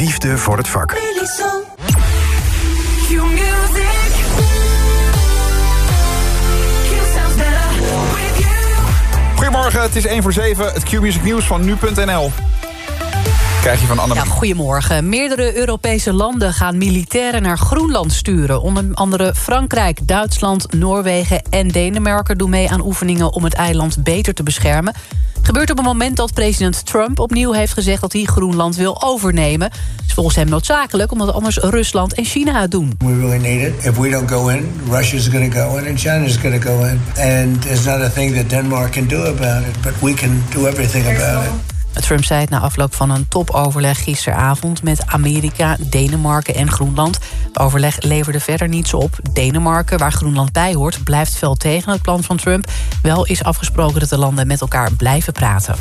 liefde voor het vak. Goedemorgen, het is 1 voor 7. Het Q-music nieuws van nu.nl. Krijg je van Anne. Ja, goedemorgen. Meerdere Europese landen gaan militairen naar Groenland sturen. Onder andere Frankrijk, Duitsland, Noorwegen en Denemarken... doen mee aan oefeningen om het eiland beter te beschermen. Gebeurt op het moment dat president Trump opnieuw heeft gezegd... dat hij Groenland wil overnemen. is volgens hem noodzakelijk, omdat anders Rusland en China het doen. We really need it. If we don't go in, Russia's going to go in and China's going to go in. And there's not a thing that Denmark can do about it, but we can do everything about it. Trump zei het na afloop van een topoverleg gisteravond... met Amerika, Denemarken en Groenland. Het overleg leverde verder niets op. Denemarken, waar Groenland bij hoort, blijft fel tegen het plan van Trump. Wel is afgesproken dat de landen met elkaar blijven praten.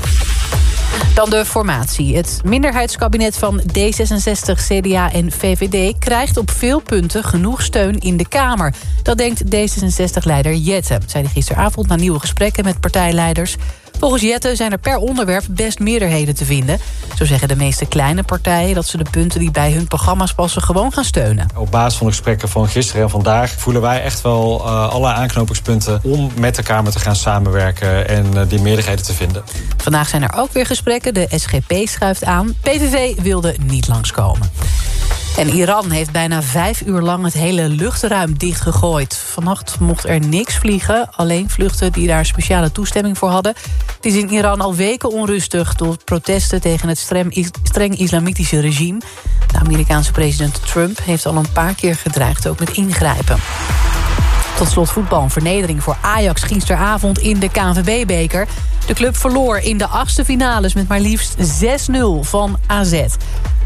Dan de formatie. Het minderheidskabinet van D66, CDA en VVD... krijgt op veel punten genoeg steun in de Kamer. Dat denkt D66-leider Jette. Zei hij gisteravond na nieuwe gesprekken met partijleiders. Volgens Jette zijn er per onderwerp best meerderheden te vinden. Zo zeggen de meeste kleine partijen dat ze de punten die bij hun programma's passen gewoon gaan steunen. Op basis van de gesprekken van gisteren en vandaag voelen wij echt wel uh, alle aanknopingspunten om met de Kamer te gaan samenwerken en uh, die meerderheden te vinden. Vandaag zijn er ook weer gesprekken. De SGP schuift aan. PVV wilde niet langskomen. En Iran heeft bijna vijf uur lang het hele luchtruim dichtgegooid. Vannacht mocht er niks vliegen, alleen vluchten die daar speciale toestemming voor hadden. Het is in Iran al weken onrustig door protesten tegen het streng, islamitische regime. De Amerikaanse president Trump heeft al een paar keer gedreigd ook met ingrijpen. Tot slot voetbal. Een vernedering voor Ajax gisteravond in de KNVB-beker. De club verloor in de achtste finales met maar liefst 6-0 van AZ.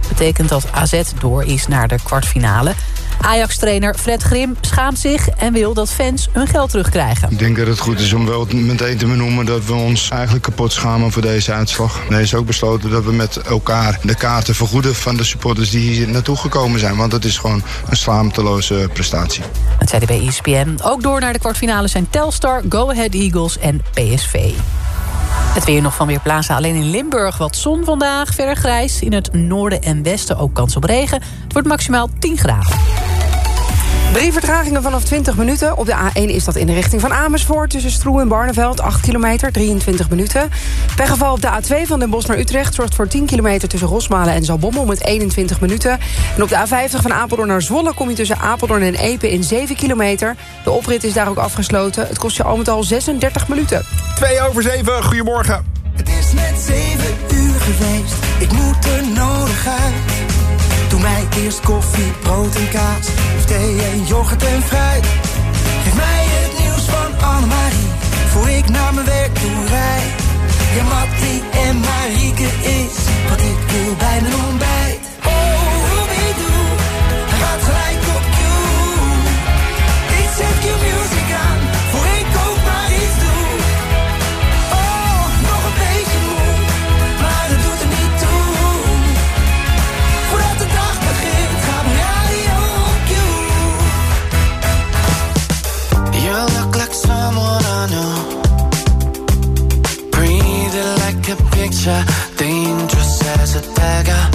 Betekent dat AZ door is naar de kwartfinale. Ajax-trainer Fred Grim schaamt zich en wil dat fans hun geld terugkrijgen. Ik denk dat het goed is om wel meteen te benoemen dat we ons eigenlijk kapot schamen voor deze uitslag. Er is ook besloten dat we met elkaar de kaarten vergoeden van de supporters die hier naartoe gekomen zijn. Want dat is gewoon een slaamteloze prestatie. Het zei de bij ESPN. Ook door naar de kwartfinale zijn Telstar, Go Ahead Eagles en PSV. Het weer nog van weer plaatsen. Alleen in Limburg wat zon vandaag. Verder grijs. In het noorden en westen ook kans op regen. Het wordt maximaal 10 graden. Drie vertragingen vanaf 20 minuten. Op de A1 is dat in de richting van Amersfoort... tussen Stroe en Barneveld, 8 kilometer, 23 minuten. Pechgeval op de A2 van Den Bosch naar Utrecht... zorgt voor 10 kilometer tussen Rosmalen en Zalbommel met 21 minuten. En op de A50 van Apeldoorn naar Zwolle... kom je tussen Apeldoorn en Epe in 7 kilometer. De oprit is daar ook afgesloten. Het kost je al met al 36 minuten. 2 over 7, goedemorgen. Het is net 7 uur geweest, ik moet er nodig uit. Doe mij eerst koffie, brood en kaas. Of thee en yoghurt en fruit. Geef mij het nieuws van Annemarie. Voor ik naar mijn werk toe rijd. Ja, Mattie en Marieke is wat ik wil bij mijn ontbijt. Dangerous as a dagger.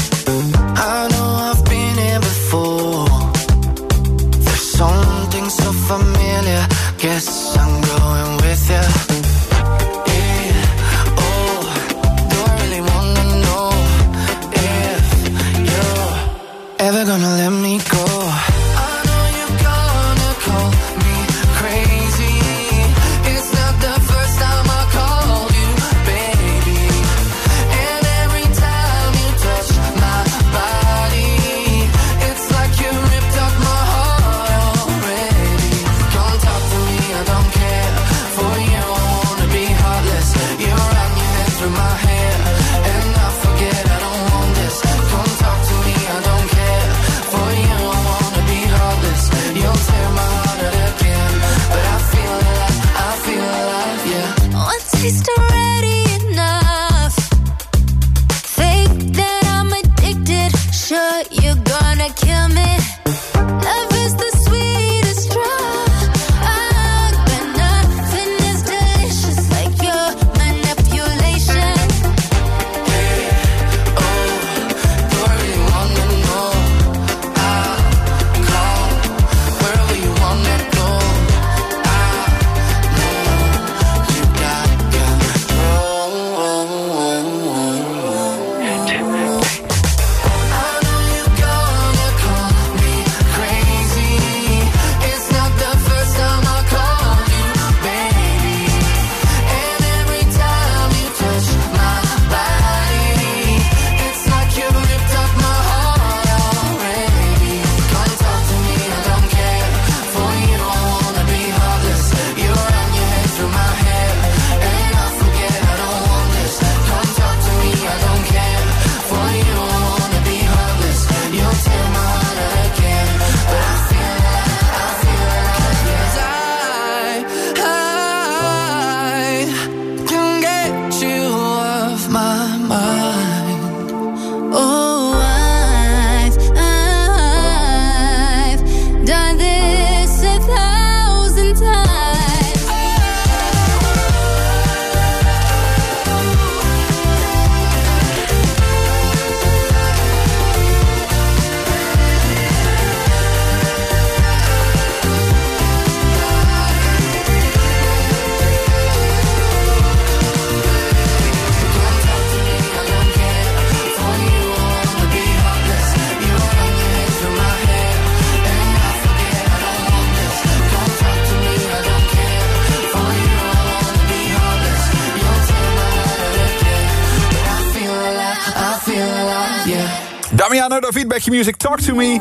Your Music, Talk To Me.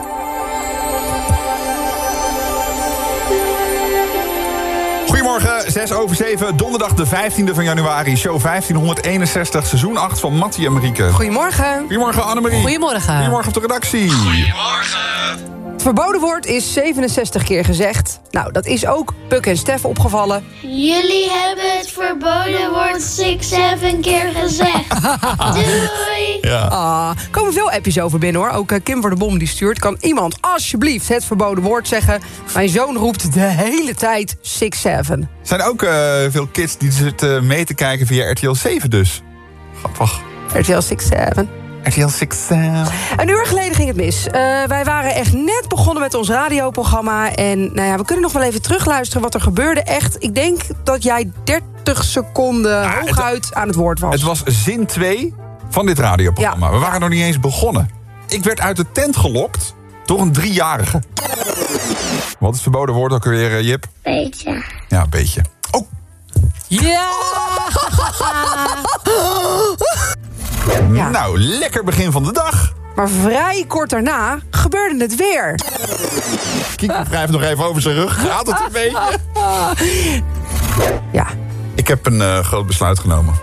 Goedemorgen, 6 over 7, donderdag de 15e van januari. Show 1561, seizoen 8 van Mattie en Marieke. Goedemorgen. Goedemorgen Annemarie. Goedemorgen. Goedemorgen op de redactie. Het verboden woord is 67 keer gezegd. Nou, dat is ook Puk en Stef opgevallen. Jullie hebben het verboden woord 6, 7 keer gezegd. Doei! Ja. Ah, er komen veel appjes over binnen hoor. Ook eh, Kim voor de Bom die stuurt. Kan iemand alsjeblieft het verboden woord zeggen? Mijn zoon roept de hele tijd 6-7. Er zijn ook eh, veel kids die zitten mee te kijken via RTL 7 dus. Grappig. RTL 6-7. RTL 7. Een uur geleden ging het mis. Eh, wij waren echt net begonnen met ons radioprogramma. En nou ja, we kunnen nog wel even terugluisteren wat er gebeurde. Echt, ik denk dat jij 30 seconden hooguit aan het woord was. Het was zin 2 van dit radioprogramma. Ja. We waren nog niet eens begonnen. Ik werd uit de tent gelokt door een driejarige. Wat is het verboden woord ook alweer, eh, Jip? Beetje. Ja, een beetje. Oh, Ja! Ja. nou, lekker begin van de dag. Maar vrij kort daarna gebeurde het weer. Kiek wrijft nog even over zijn rug. Gaat het een beetje? Ja, Ik heb een eh, groot besluit genomen.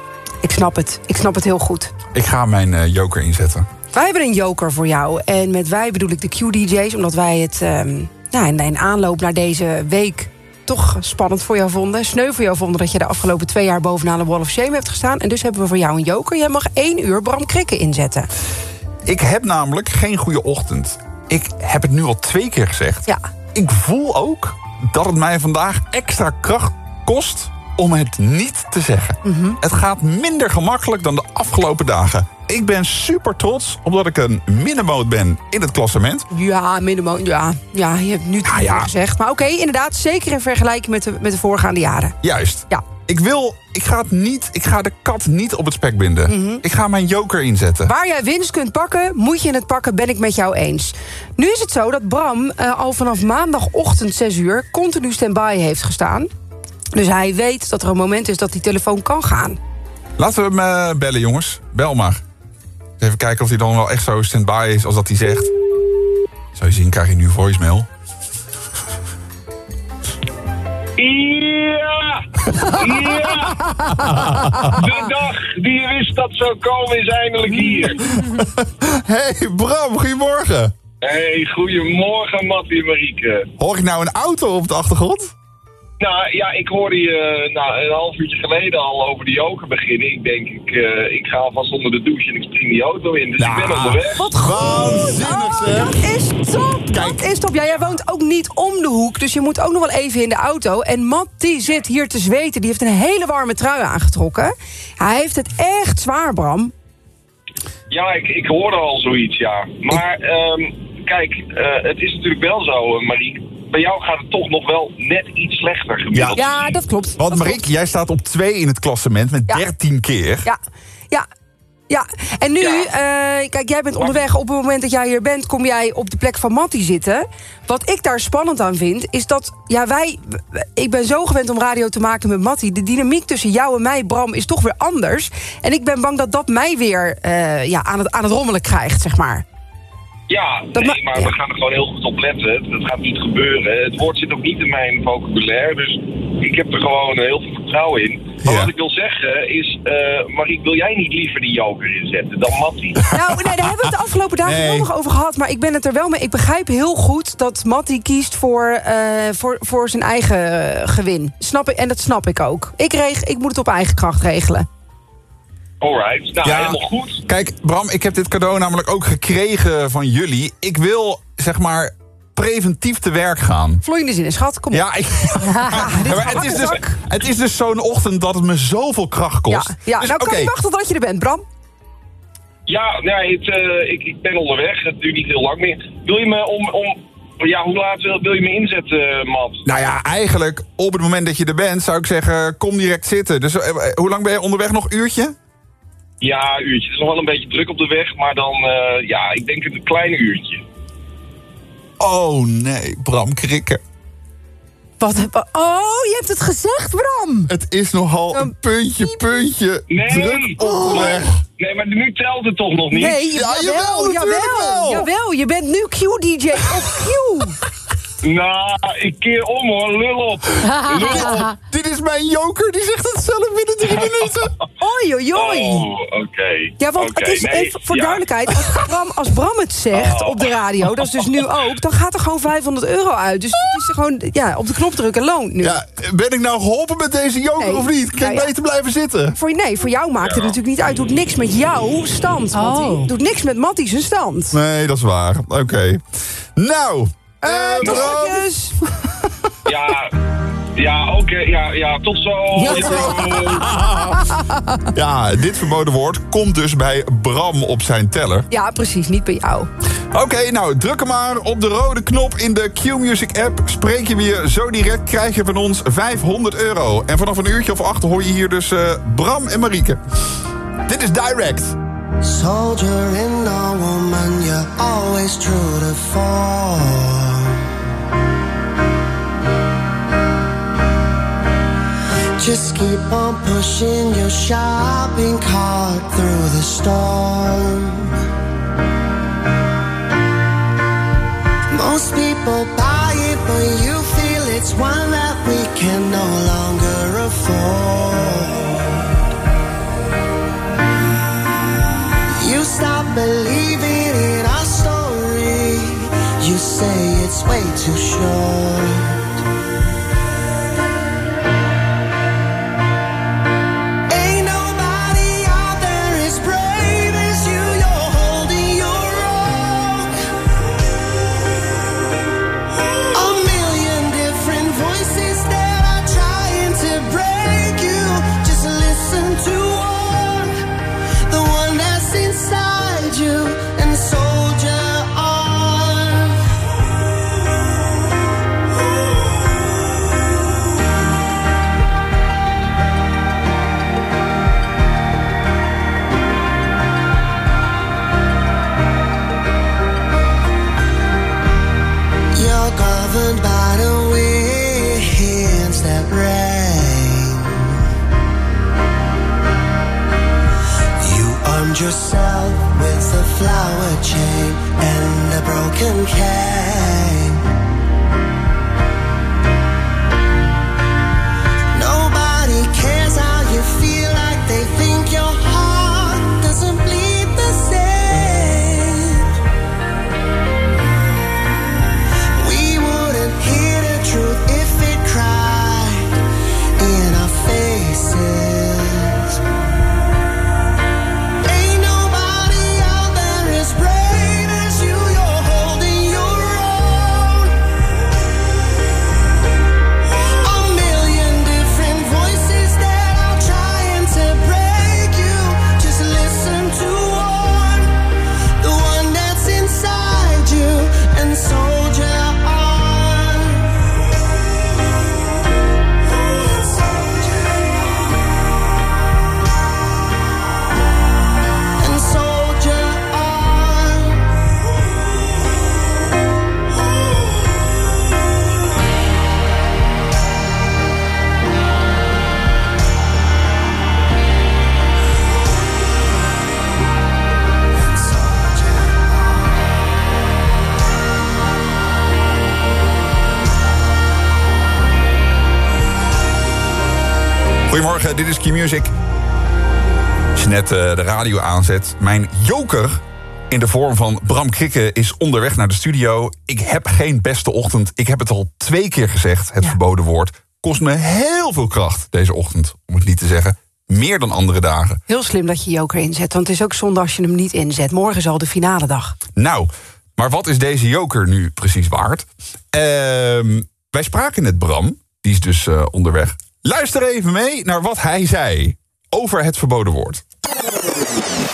ik snap het. Ik snap het heel goed. Ik ga mijn eh, joker inzetten. Wij hebben een joker voor jou. En met wij bedoel ik de Q-DJ's. Omdat wij het ehm, nou, in, in aanloop naar deze week toch spannend voor jou vonden. Sneu voor jou vonden dat je de afgelopen twee jaar bovenaan de Wall of Shame hebt gestaan. En dus hebben we voor jou een joker. Jij mag één uur Bram Krikken inzetten. Ik heb namelijk geen goede ochtend. Ik heb het nu al twee keer gezegd. Ja. Ik voel ook dat het mij vandaag extra kracht kost om het niet te zeggen. Mhm. Het gaat minder gemakkelijk dan de afgelopen dagen. Ik ben super trots omdat ik een middenmoot ben in het klassement. Ja, minimum. Ja, ja je hebt nu ja. gezegd. Maar oké, inderdaad, zeker in vergelijking met de, met de voorgaande jaren. Juist. Ja. Ik wil, ik ga het niet, ik ga de kat niet op het spek binden. Ik ga mijn joker inzetten. Waar jij winst kunt pakken, moet je het pakken, ben ik met jou eens. Nu is het zo dat Bram eh, al vanaf maandagochtend 6 uur... continu stand-by heeft gestaan. Dus hij weet dat er een moment is dat die telefoon kan gaan. Laten we hem eh, bellen, jongens. Bel maar. Even kijken of hij dan wel echt zo stand-by is als dat hij zegt. Zou je zien, krijg je nu voicemail. Ja! Ja! De dag die je wist dat zou komen is eindelijk hier. Hey Bram, goedemorgen. Hey, goedemorgen Mattie en Marieke. Hoor ik nou een auto op de achtergrond? Nou ja, ik hoorde je nou, een half uurtje geleden al over die joker beginnen. Ik denk, ik, eh, ik ga alvast onder de douche en ik spring die auto in. Dus ik ben onderweg. Wat goed! Waanzinnig, Oh, zeg. dat is top! Dat is top. Ja, jij woont ook niet om de hoek, dus je moet ook nog wel even in de auto. En Matt, die zit hier te zweten. Die heeft een hele warme trui aangetrokken. Hij heeft het echt zwaar, Bram. Ja, ik, ik hoorde al zoiets, ja. Maar ehm, kijk, eh, het is natuurlijk wel zo, eh, Marieke. Bij jou gaat het toch nog wel net iets slechter gemiddeld. Ja, dat klopt. Want Dat Marik, klopt. jij staat op 2 in het klassement met Ja. 13 keer. Ja, ja. Ja, en nu, Ja. eh, kijk, jij bent onderweg. Op het moment dat jij hier bent, kom jij op de plek van Mattie zitten. Wat ik daar spannend aan vind, is dat ja, wij. Ik ben zo gewend om radio te maken met Mattie. De dynamiek tussen jou en mij, Bram, is toch weer anders. En ik ben bang dat dat mij weer eh, ja, aan, het, aan het rommelen krijgt, zeg maar. Ja, Dat nee, ma- maar ja. we gaan er gewoon heel goed op letten. Dat gaat niet gebeuren. Het woord zit ook niet in mijn vocabulaire, dus ik heb er gewoon heel veel vertrouwen in. Maar Ja. wat ik wil zeggen is, eh Mariek, wil jij niet liever die joker inzetten dan Mattie? Nou, nee, daar hebben we het de afgelopen dagen Nee. wel nog over gehad. Maar ik ben het er wel mee. Ik begrijp heel goed dat Mattie kiest voor, eh, voor, voor zijn eigen eh, gewin. Snap ik, en dat snap ik ook. Ik, reg, ik moet het op eigen kracht regelen. Alright, nou Ja. helemaal goed. Kijk, Bram, ik heb dit cadeau namelijk ook gekregen van jullie. Ik wil, zeg maar, preventief te werk gaan. Vloeiende zin, schat. Kom op. Ja, ik, dit Ja, maar gaat het, is dus, het is dus zo'n ochtend dat het me zoveel kracht kost. Ja, ja. Dus, nou kan oké. niet wachten tot je er bent, Bram. Ja, nee, het, eh, ik, ik ben onderweg. Het duurt niet heel lang meer. Wil je me om... om ja, hoe laat wil, wil je me inzetten, eh, Matt? Nou ja, eigenlijk op het moment dat je er bent, zou ik zeggen, kom direct zitten. Dus eh, hoe lang ben je onderweg? Nog een uurtje? Ja, een uurtje. Het is nog wel een beetje druk op de weg, maar dan, eh, ja, ik denk een klein uurtje. Oh nee, Bram Krikken. Wat, heb- oh, je hebt het gezegd, Bram. Het is nogal een Een puntje, puntje Nee. druk op de weg. Nee, maar nu telt het toch nog niet? Nee, Ja, jawel, jawel, jawel, wel. jawel. Je bent nu Q-DJ op Q. Nou, ik keer om hoor, lul op. Lul op. Dit is mijn joker, die zegt het zelf binnen drie minuten. Oei, oei, oei. Oh, oké. Ja, want het is nee, even voor ja. duidelijkheid. Als Bram, als Bram het zegt Oh. op de radio, dat is dus nu ook... dan gaat er gewoon 500 euro uit. Dus het is er gewoon ja, op de knop drukken loont nu. Ja, ben ik nou geholpen met deze joker Nee. of niet? Kan Nou ik ja. beter blijven zitten? Voor, nee, voor jou maakt het natuurlijk niet uit. Doet niks met jouw stand. Oh. Doet niks met Mattie zijn stand. Nee, dat is waar. Oké. Nou, Eh, eh, ziens. Ja, ja oké. ja, ja, tot zo. Ja, dit verboden woord komt dus bij Bram op zijn teller. Ja, precies, niet bij jou. Oké, nou, druk hem maar op de rode knop in de Q-Music app. Spreek je weer zo direct, krijg je van ons 500 euro. En vanaf een uurtje of acht hoor je hier dus eh, Bram en Marieke. Dit is Direct. Soldier in a woman, you're always true to form. Just keep on pushing your shopping cart through the storm. Most people buy it, but you feel it's one that we can no longer afford. Goedemorgen, dit is Q-Music. Als je net eh, de radio aanzet, mijn joker in de vorm van Bram Krikke is onderweg naar de studio. Ik heb geen beste ochtend. Ik heb het al twee keer gezegd, het Ja. verboden woord. Kost me heel veel kracht deze ochtend, om het niet te zeggen. Meer dan andere dagen. Heel slim dat je Joker inzet, want het is ook zonde als je hem niet inzet. Morgen is al de finale dag. Nou, maar wat is deze joker nu precies waard? Ehm, wij spraken net Bram, die is dus eh, onderweg. Luister even mee naar wat hij zei over het verboden woord.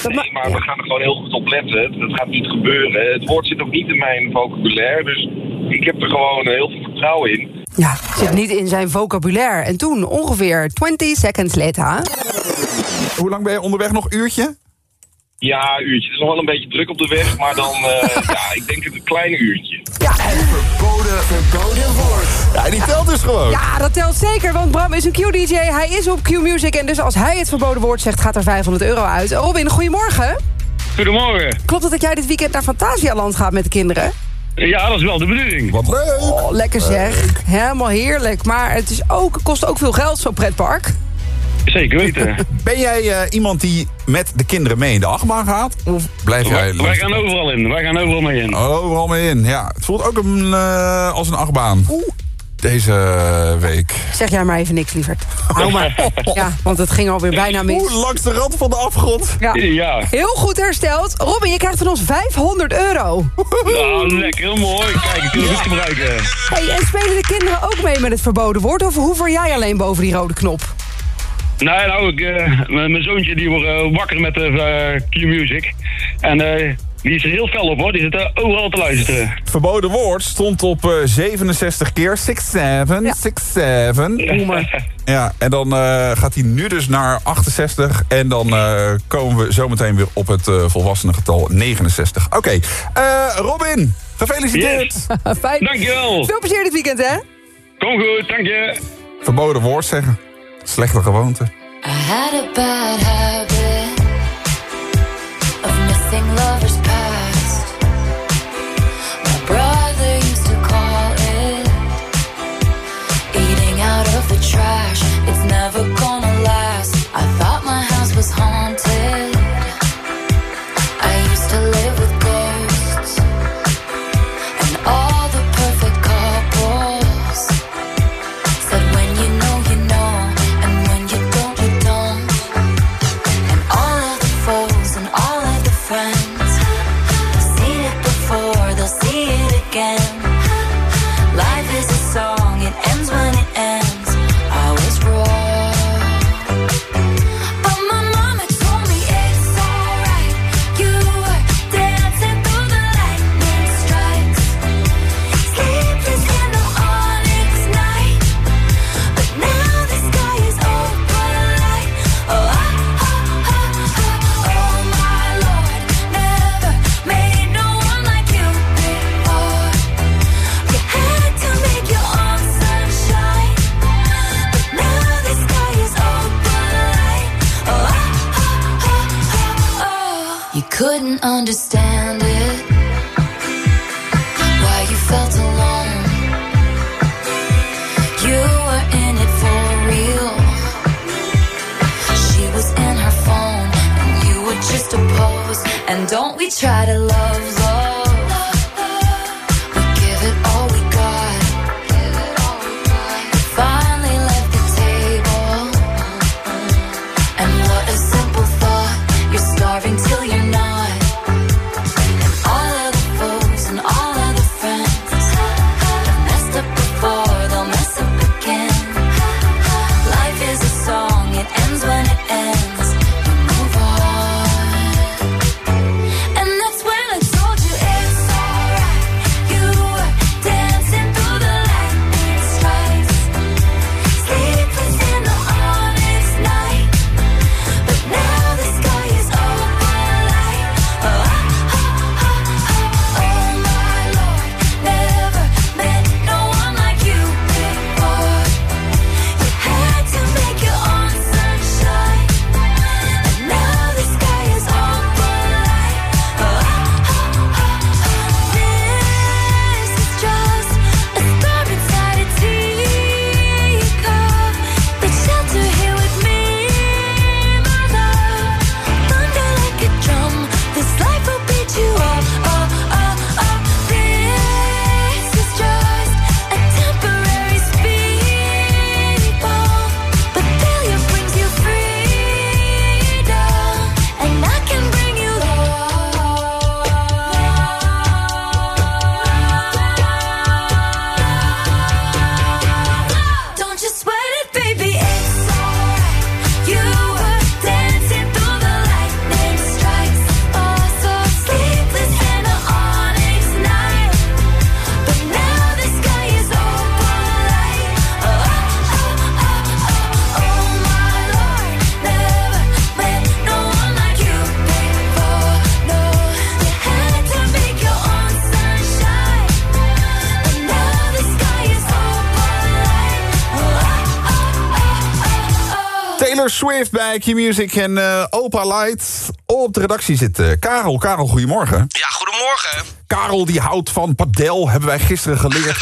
Nee, maar we gaan er gewoon heel goed op letten. Dat gaat niet gebeuren. Het woord zit ook niet in mijn vocabulaire. Dus ik heb er gewoon heel veel vertrouwen in. Ja, zit niet in zijn vocabulaire. En toen, ongeveer 20 seconds later... Hoe lang ben je onderweg? Nog uurtje? Ja, uurtje. Het is nog wel een beetje druk op de weg. Maar dan, eh, ja, ik denk het een klein uurtje. Ja. Verboden, verboden woord. Ja, die telt dus gewoon. Ja, dat telt zeker, want Bram is een Q-DJ. Hij is op Q-Music en dus als hij het verboden woord zegt... gaat er 500 euro uit. Robin, goedemorgen. Goedemorgen. Klopt het dat jij dit weekend naar Fantasialand gaat met de kinderen? Ja, dat is wel de bedoeling. Wat leuk. Oh, lekker zeg. Helemaal heerlijk. Maar het is ook, kost ook veel geld, zo'n pretpark. Zeker weten. Ben jij eh, iemand die met de kinderen mee in de achtbaan gaat? Of blijf jij... wij, wij gaan overal in. Wij gaan overal mee in. Overal mee in, ja. Het voelt ook een, eh, als een achtbaan. Deze week. Zeg jij maar even niks, lieverd. Hou maar. Ja, want het ging alweer bijna mis. Oeh, langs de rand van de afgrond. Ja. Ja. Heel goed hersteld. Robin, je krijgt van ons 500 euro. Nou, lekker, heel mooi. Kijk, ik kan het goed gebruiken. Hey, en spelen de kinderen ook mee met het verboden woord? Of hoever jij alleen boven die rode knop? Nee, nou, ik, eh, mijn zoontje die wordt eh, wakker met de eh, Q-Music. En eh, die is er heel fel op, hoor. Die zit er overal te luisteren. Het verboden woord stond op eh, 67 keer. 6-7, 6-7. Oemer. Ja, en dan eh, gaat hij nu dus naar 68. En dan eh, komen we zometeen weer op het eh volwassene getal 69. Oké, eh, Robin, gefeliciteerd. Fijn. Dankjewel. Veel plezier dit weekend, hè? Kom goed, dank je. Verboden woord zeggen. Slechte gewoonte. Swift bij Q-Music en eh, Opa Light. Op de redactie zit eh, Karel. Karel, goedemorgen. Ja, goedemorgen. Karel die houdt van padel, hebben wij gisteren geleerd.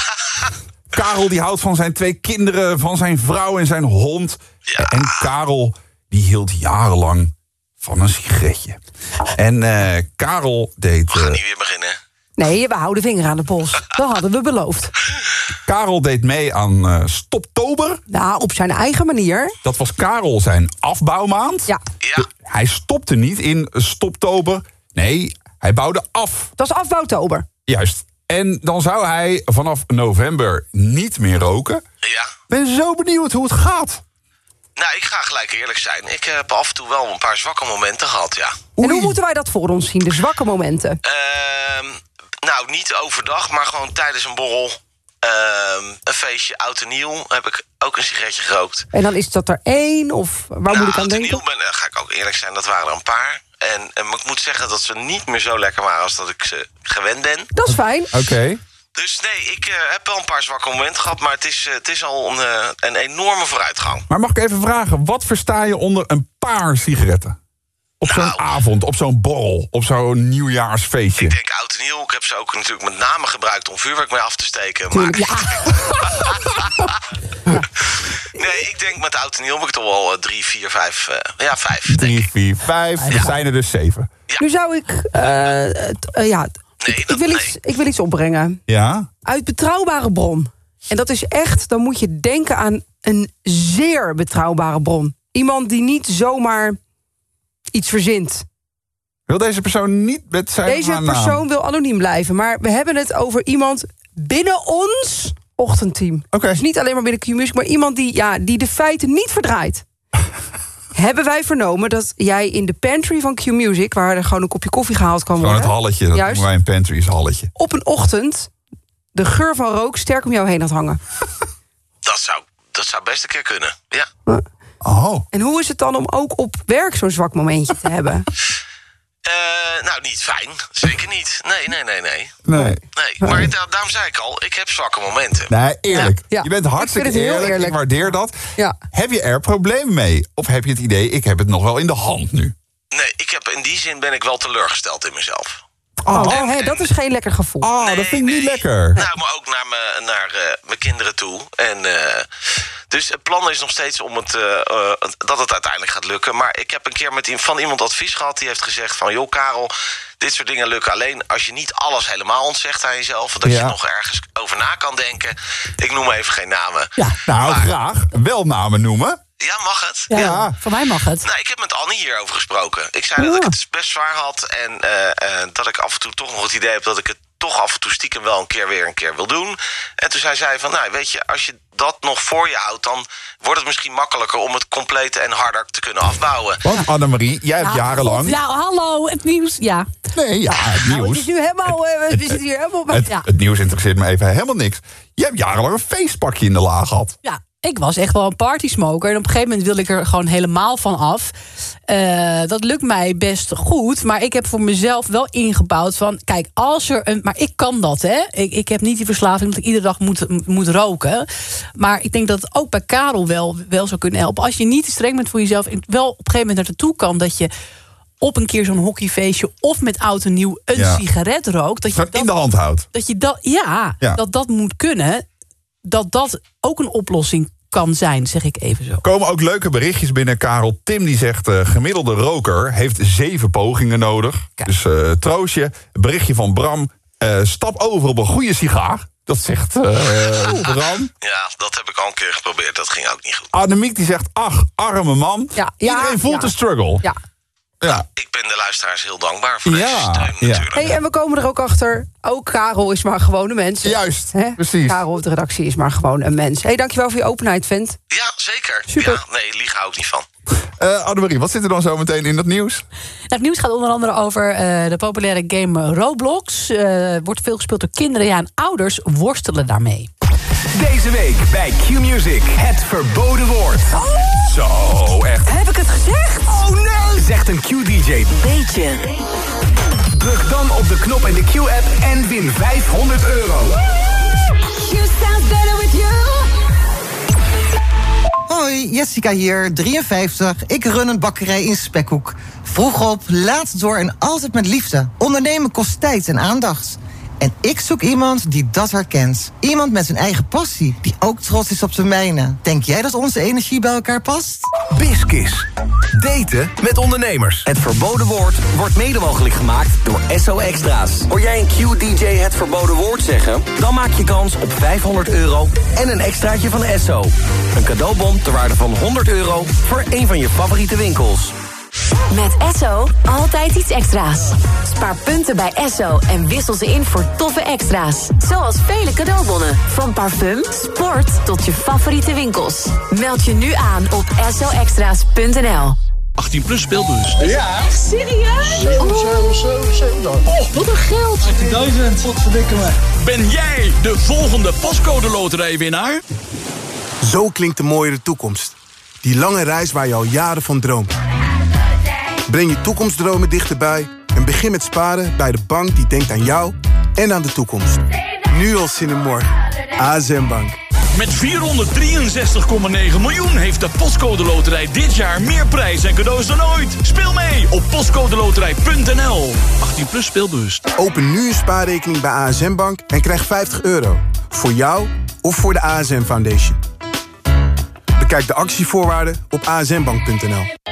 Karel die houdt van zijn twee kinderen, van zijn vrouw en zijn hond. En Karel die hield jarenlang van een sigaretje. En eh, Karel deed... We gaan niet weer beginnen. Nee, we houden vinger aan de pols. Dat hadden we beloofd. Karel deed mee aan eh, Stoptober. Nou, op zijn eigen manier. Dat was Karel zijn afbouwmaand. Ja, Ja, Hij stopte niet in Stoptober. Nee, hij bouwde af. dat is afbouwtober. Juist. En dan zou hij vanaf november niet meer roken. ja. Ben zo benieuwd hoe het gaat. Nou, ik ga gelijk eerlijk zijn. Ik heb af en toe wel een paar zwakke momenten gehad, ja. En hoe moeten wij dat voor ons zien? De zwakke momenten. Ehm, nou, niet overdag, maar gewoon tijdens een borrel. Ehm, een feestje, oud en nieuw, heb ik ook een sigaretje gerookt. En dan is dat er één, of waar nou, moet ik aan oud en denken? nieuw, ben, eh, ga ik ook eerlijk zijn, dat waren er een paar. En, en maar ik moet zeggen dat ze niet meer zo lekker waren als dat ik ze gewend ben. Dat is fijn. Oké. Dus nee, ik eh, heb wel een paar zwakke momenten gehad, maar het is, eh, het is al een, eh, een enorme vooruitgang. Maar mag ik even vragen, wat versta je onder een paar sigaretten? Op zo'n Nou. avond, op zo'n borrel, op zo'n nieuwjaarsfeestje. Ik denk oud en nieuw. Ik heb ze ook natuurlijk met name gebruikt om vuurwerk mee af te steken. Maar ja. nee, ik denk met oud en nieuw heb ik toch wel eh, drie, vier, vijf. eh, ja, vijf. Denk Drie, ik. vier, vijf. Er zijn er dus zeven. Nu zou ik... eh, ja, Nee, ik, wil nee. iets, ik wil iets opbrengen. Ja? Uit betrouwbare bron. En dat is echt, dan moet je denken aan een zeer betrouwbare bron. Iemand die niet zomaar iets verzint. Wil deze persoon niet met zijn Deze persoon wil anoniem blijven. Maar we hebben het over iemand binnen ons ochtendteam. Oké. Dus niet alleen maar binnen Q-Music, maar iemand die, ja, die de feiten niet verdraait. hebben wij vernomen dat jij in de pantry van Q-Music... waar er gewoon een kopje koffie gehaald kan Gewoon worden... het halletje, dat Juist. wij een pantry, is halletje. op een ochtend de geur van rook sterk om jou heen had hangen. Dat zou, dat zou best een keer kunnen. Ja. Oh. En hoe is het dan om ook op werk zo'n zwak momentje te hebben? Eh, nou, niet fijn. Zeker niet. Nee, nee, nee, nee. Nee. Nee, maar da- daarom zei ik al, ik heb zwakke momenten. Nee, eerlijk. Ja. Je bent Ik hartstikke vind het heel eerlijk. eerlijk. Ik waardeer dat. Ja. Heb je er problemen mee? Of heb je het idee, ik heb het nog wel in de hand nu? Nee, ik heb, in die zin ben ik wel teleurgesteld in mezelf. Oh, oh, hè, dat is geen lekker gevoel. Ah, dat vind ik niet nee. lekker. Nou, maar ook naar, me, naar eh, mijn kinderen toe. En, eh, dus het plan is nog steeds om het, eh, eh, dat het uiteindelijk gaat lukken. Maar ik heb een keer met, van iemand advies gehad. Die heeft gezegd van... joh, Karel, dit soort dingen lukken alleen als je niet alles helemaal ontzegt aan jezelf. Dat Ja. je nog ergens over na kan denken. Ik noem even geen namen. Ja, nou, Maar- graag. Wel namen noemen. Ja, mag het? Ja, Ja. Voor mij mag het. Nou, ik heb met Annie hierover gesproken. Ik zei dat ik het best zwaar had en eh, eh, dat ik af en toe toch nog het idee heb dat ik het toch af en toe stiekem wel een keer weer een keer wil doen. En toen zei zij van, nou weet je, als je dat nog voor je houdt, dan wordt het misschien makkelijker om het compleet en harder te kunnen afbouwen. Want Annemarie, jij hebt Ja, jarenlang... Ja, hallo, het nieuws. Ja. Nee, ja, het Nou, het nieuws. is nu helemaal... eh, we zitten hier helemaal... Het, Ja. het nieuws interesseert me even helemaal niks. Je hebt jarenlang een feestpakje in de laag gehad. Ja, ik was echt wel een partysmoker. En op een gegeven moment wilde ik er gewoon helemaal van af. Eh, dat lukt mij best goed. Maar ik heb voor mezelf wel ingebouwd van... Kijk, als er een... Maar ik kan dat, hè. Ik, ik heb niet die verslaving dat ik iedere dag moet, moet roken. Maar ik denk dat het ook bij Karel wel, wel zou kunnen helpen. Als je niet te streng bent voor jezelf... en wel op een gegeven moment naartoe kan... dat je op een keer zo'n hockeyfeestje... of met oud en nieuw een Ja. sigaret rookt... Dat je dat in de hand houdt. dat je dat, ja, Ja. dat dat moet kunnen. Dat dat ook een oplossing kan zijn, zeg ik even zo. komen ook leuke berichtjes binnen. Karel Tim die zegt... eh, gemiddelde roker heeft zeven pogingen nodig. Dus eh troostje. Berichtje van Bram. eh, stap over op een goede sigaar. Dat zegt eh, Bram. Ja, dat heb ik al een keer geprobeerd, dat ging ook niet goed. Annemiek die zegt... ach, arme man. Ja, ja, Iedereen voelt ja. de struggle. Ja. Ja. Ik ben de luisteraars heel dankbaar voor deze Ja, steun ja. natuurlijk. Hey, en we komen er ook achter, ook Karel is maar gewoon een mens. Juist, Hè? precies. Karel op de redactie is maar gewoon een mens. Hey, dankjewel voor je openheid, vent. Ja, zeker. Super. Ja, nee, liegen hou ik niet van. Eh Annemarie, wat zit er dan zo meteen in dat nieuws? Nou, het nieuws gaat onder andere over eh, de populaire game Roblox. Eh, wordt veel gespeeld door kinderen. Ja, en ouders worstelen daarmee. Deze week bij Q-Music, het verboden woord. Zo, echt. Heb ik het gezegd? Oh nee! Zegt een Q-DJ. Beetje. Druk dan op de knop in de Q-app en win 500 euro. You sound better with you. Oh Hoi, Jessica hier, 53. Ik run een bakkerij in Spekhoek. Vroeg op, laat door en altijd met liefde. Ondernemen kost tijd en aandacht. En ik zoek iemand die dat herkent. Iemand met zijn eigen passie, die ook trots is op zijn mijne. Denk jij dat onze energie bij elkaar past? Biskis. Daten met ondernemers. Het verboden woord wordt mede mogelijk gemaakt door SO Extra's. Hoor jij een Q-DJ het verboden woord zeggen? Dan maak je kans op 500 euro en een extraatje van SO. Een cadeaubon ter waarde van 100 euro voor een van je favoriete winkels. Met Esso altijd iets extra's. Spaar punten bij Esso en wissel ze in voor toffe extra's. Zoals vele cadeaubonnen. Van parfum, sport tot je favoriete winkels. Meld je nu aan op essoextra's.nl 18 plus speelbus. Ja. Echt serieus? Oh. Oh, wat een geld. 18.000. Wat verdikken me. Ben jij de volgende pascode loterijwinnaar? Zo klinkt de mooiere toekomst. Die lange reis waar je al jaren van droomt. Breng je toekomstdromen dichterbij en begin met sparen bij de bank die denkt aan jou en aan de toekomst. Nu al zin in morgen. ASM Bank. Met 463,9 miljoen heeft de Postcode Loterij dit jaar meer prijs en cadeaus dan ooit. Speel mee op postcodeloterij.nl. 18 plus speelbewust. Open nu een spaarrekening bij ASM Bank en krijg 50 euro. Voor jou of voor de ASM Foundation. Bekijk de actievoorwaarden op asmbank.nl.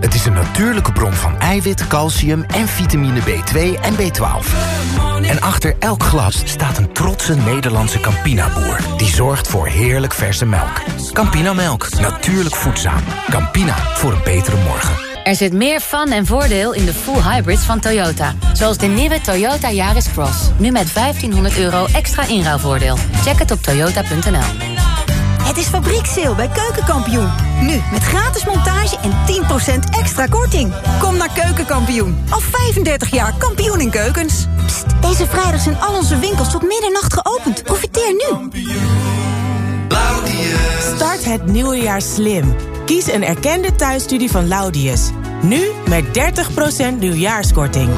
Het is een natuurlijke bron van eiwit, calcium en vitamine B2 en B12. En achter elk glas staat een trotse Nederlandse Campina-boer... die zorgt voor heerlijk verse melk. Campinamelk, natuurlijk voedzaam. Campina, voor een betere morgen. Er zit meer fun en voordeel in de full hybrids van Toyota. Zoals de nieuwe Toyota Yaris Cross. Nu met 1500 euro extra inruilvoordeel. Check het op toyota.nl. Het is fabriekssale bij Keukenkampioen. Nu met gratis montage en 10% extra korting. Kom naar Keukenkampioen. Al 35 jaar kampioen in keukens. Pst, deze vrijdag zijn al onze winkels tot middernacht geopend. Profiteer nu. Start het nieuwe jaar slim. Kies een erkende thuisstudie van Laudius. Nu met 30% nieuwjaarskorting.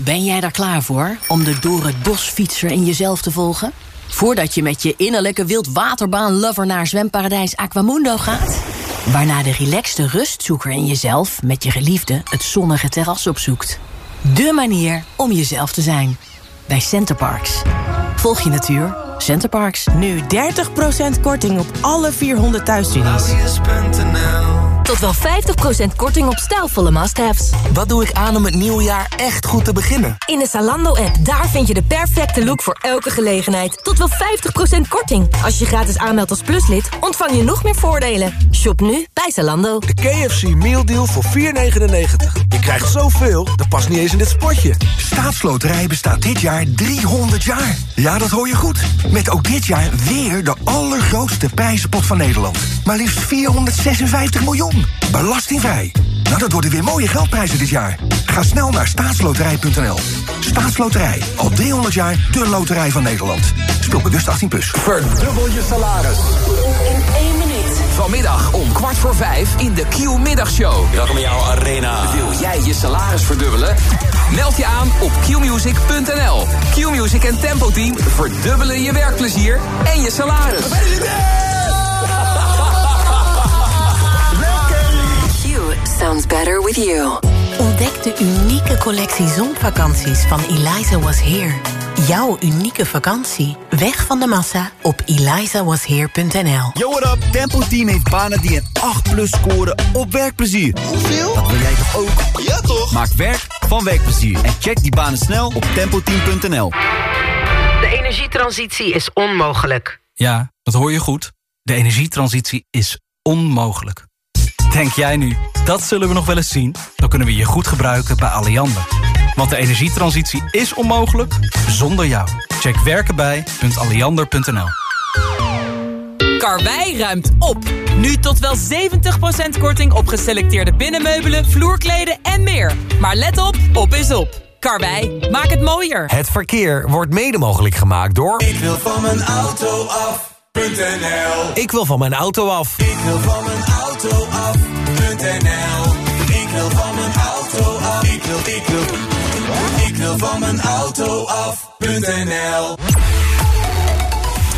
Ben jij daar klaar voor om de door het bos fietser in jezelf te volgen? Voordat je met je innerlijke wildwaterbaan-lover naar zwemparadijs Aquamundo gaat? Waarna de relaxte rustzoeker in jezelf met je geliefde het zonnige terras opzoekt. De manier om jezelf te zijn. Bij Centerparks. Volg je natuur. Centerparks. Nu 30% korting op alle 400 thuisstudies. Tot wel 50% korting op stijlvolle must-haves. Wat doe ik aan om het nieuwe jaar echt goed te beginnen? In de Zalando-app, daar vind je de perfecte look voor elke gelegenheid. Tot wel 50% korting. Als je gratis aanmeldt als pluslid, ontvang je nog meer voordelen. Shop nu bij Zalando. De KFC Meal Deal voor 4,99. Je krijgt zoveel, dat past niet eens in dit spotje. Staatsloterij bestaat dit jaar 300 jaar. Ja, dat hoor je goed. Met ook dit jaar weer de allergrootste prijzenpot van Nederland. Maar liefst 456 miljoen. Belastingvrij. Nou, dat worden weer mooie geldprijzen dit jaar. Ga snel naar staatsloterij.nl. Staatsloterij. Al 300 jaar de loterij van Nederland. Speel bewust 18+. Plus. Verdubbel je salaris. In één minuut. Vanmiddag om kwart voor vijf in de Q-middagshow. Welkom in jouw arena. Wil jij je salaris verdubbelen? Meld je aan op qmusic.nl. Q-Music en Tempo Team verdubbelen je werkplezier en je salaris. Sounds better with you. Ontdek de unieke collectie zonvakanties van Eliza Was Here. Jouw unieke vakantie. Weg van de massa op elizawasheer.nl Yo, what up? Tempo Team heeft banen die een 8 plus scoren op werkplezier. Hoeveel? Dat wil jij toch ook? Ja, toch? Maak werk van werkplezier en check die banen snel op tempoteam.nl. De energietransitie is onmogelijk. Ja, dat hoor je goed. De energietransitie is onmogelijk. Denk jij nu, dat zullen we nog wel eens zien? Dan kunnen we je goed gebruiken bij Alliander. Want de energietransitie is onmogelijk zonder jou. Check werkenbij.alliander.nl Karwei ruimt op. Nu tot wel 70% korting op geselecteerde binnenmeubelen, vloerkleden en meer. Maar let op, op is op. Karwei, maak het mooier. Het verkeer wordt mede mogelijk gemaakt door... Ik wil van mijn auto af.nl Ik wil van mijn auto af. Ik wil van mijn auto af.nl Ik wil van mijn auto af. Ik wil, ik wil, ik wil van mijn auto af.nl